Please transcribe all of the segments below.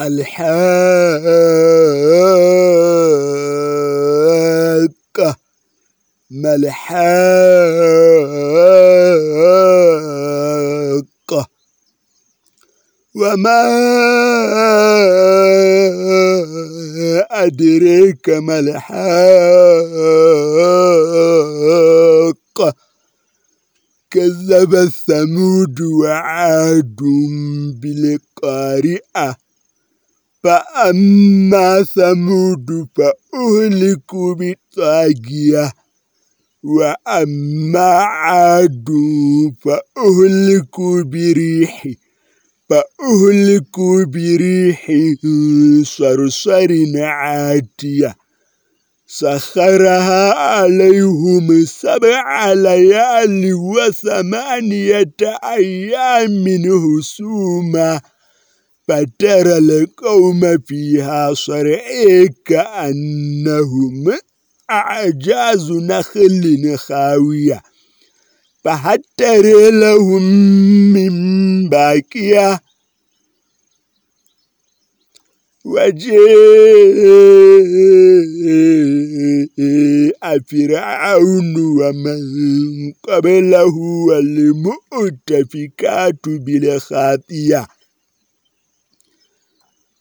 الحاقة ما الحاقة وما أدريك ما الحاقة كذب الثمود وعاد بالقارئة فأما ثمود فأهلكوا بالطاغية وأما عاد فأهلكوا بريح فأهلكوا بريح صرصر عاتية. سخرها عليهم سبع ليال وثمانية أيام هسوما فترى القوم فيها صرعي كأنهم أعجاز نخل خاوية. فهتر لهم من باكيه وجاء فرعون ومن قبله والمؤتفكات بالخاطئة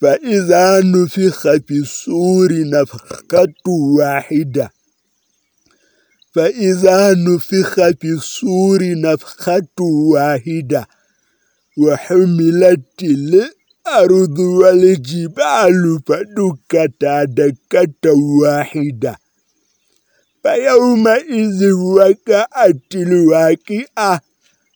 فإذا نفخ في الصور نفخة واحدة. فإذا نفخ في الصور نفخة واحدة. وحملت الأرض والجبال فدكتا دكة واحدة. فيومئذ وقعت الواقعة.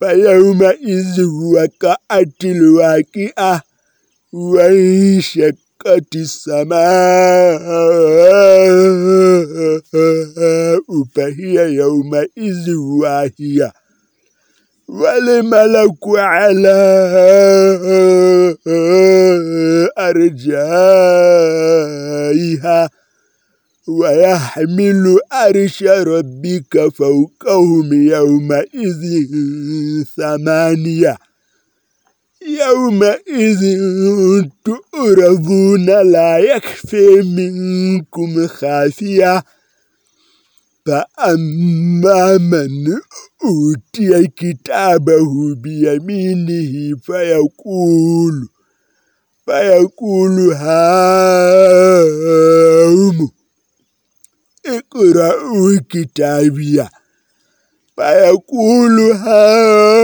فيومئذ وقعت الواقعة. وانشقت السماء فهي يومئذ واهية. والملك على أرجائها ويحمل أرش ربك فوقهم يومئذ ثمانية. يومئذ تؤرضون لا يكفي منكم خافية. فأما من أوتي كتابه بيمينه فيقول فيقول هاهم اقرأوا كتابيه فيقول هاؤم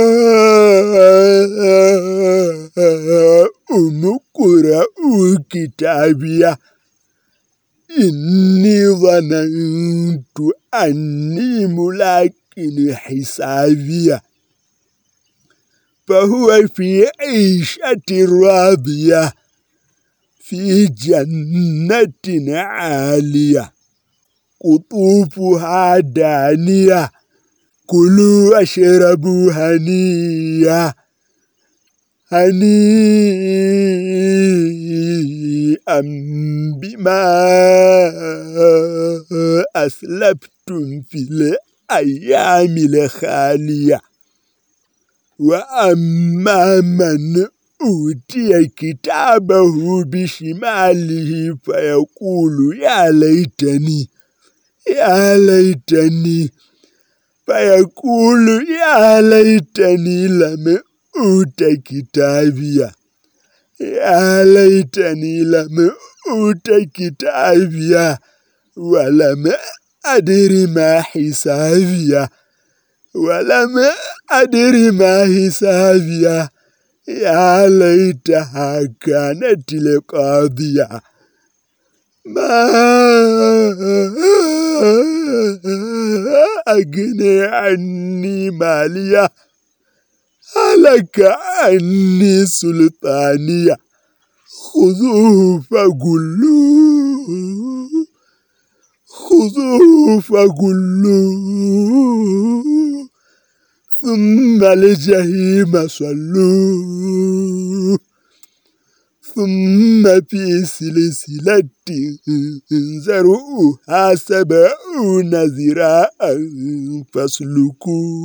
كتابيه إني ظننت أني ملاك حسابيه فهو في عيشة راضية في جنة عالية قطوفها دانيه كلوا واشربوا هنيا هنيئا بما أسلفتم في الأيام الخالية وأما من أوتي كتابه بشماله فيقول يا ليتني يا ليتني فيقول يا ليتني لم أوت كتابيا يا ليتني لم أوت كتابيا ولم أدر ما حسابيا ولم أدر ما حسابيا يا ليتها كانت القاضية ما أغني عني مالية هلك عني سلطانية. خذوه فقلوه خذوه فقلوه ثم الجحيم صلوه. ثم في سلسلة زرعها سبعون ذراعا فاسلكوه.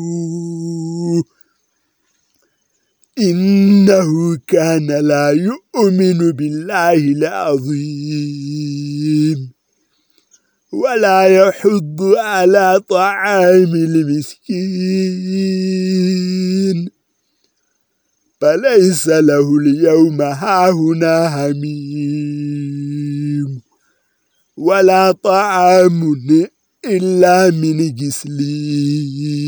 إنه كان لا يؤمن بالله العظيم ولا يحض على طعام المسكين. فليس له اليوم هاهنا هميم ولا طعام إلا من جسلين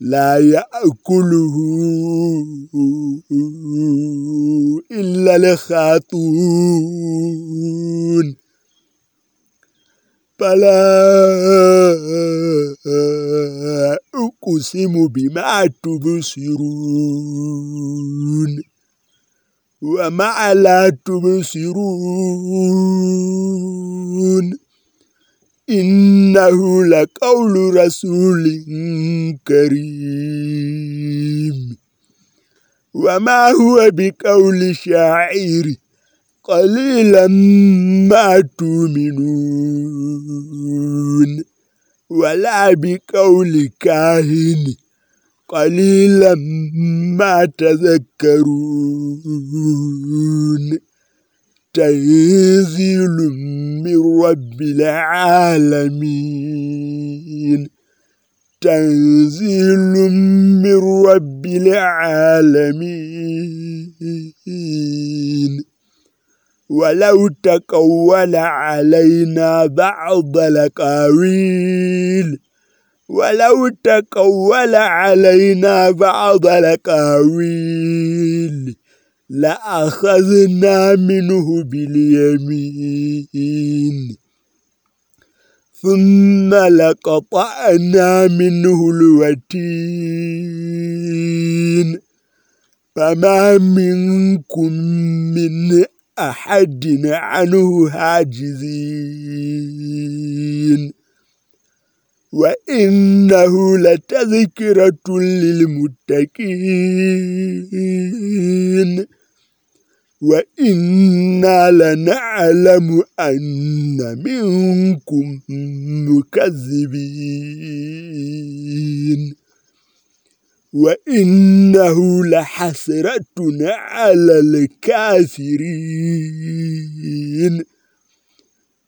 لا يأكله إلا الخاطون فلا أقسم بما تبصرون. وما لا تبصرون. إنه لقول رسول كريم. وما هو بقول شاعر قليلا ما تؤمنون. ولا بقول كاهن قليلا ما تذكرون. تنزيل من رب العالمين. تنزيل من رب العالمين. ولو تقول علينا بعض الأقاويل ولو تقول علينا بعض الأقاويل. لأخذنا منه باليمين. ثم لقطعنا منه الوتين. فما منكم من أحد عنه حاجزين. وإنه لتذكرة للمتقين. وَإِنَّا لَنَعْلَمُ أَنَّ مِنكُم مُكَذِّبِينَ وَإِنَّهُ لَحَسْرَةٌ عَلَى الْكَافِرِينَ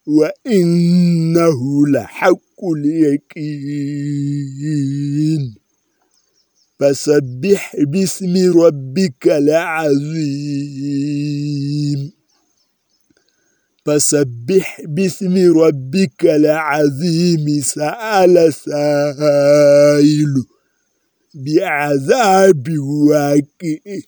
وَإِنَّهُ لَحَقُّ الْيَقِينِ فسبح باسم ربك العظيم. فسبح باسم ربك العظيم سأل سائل بعذاب واقع.